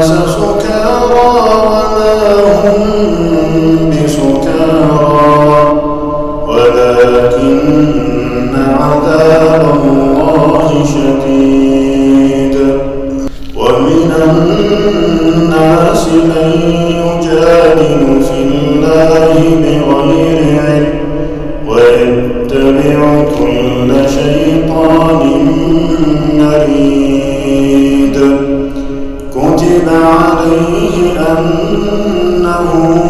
سكارى وما هم بسكارى ولكن عذاب الله شديد. ومن الناس من يجادل في عليه أنه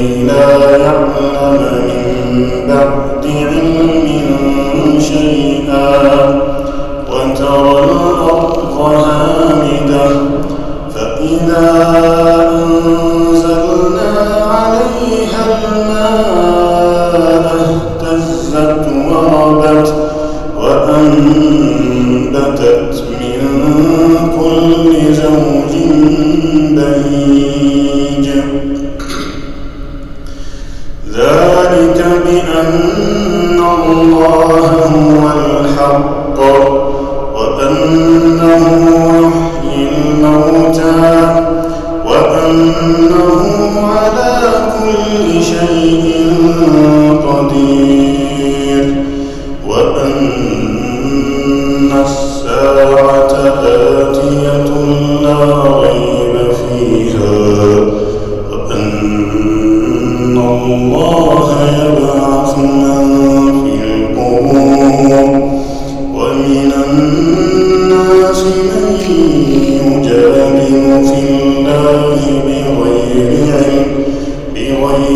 كي لا يعلم من بعد علم شيئا وترى الأرض هامدة فإذا أنزلنا عليها الماء اهتزت وربت وأنبتت من كل زوج بهيج شيء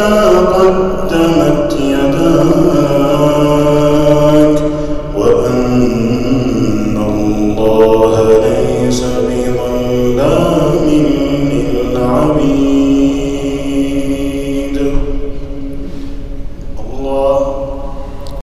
وما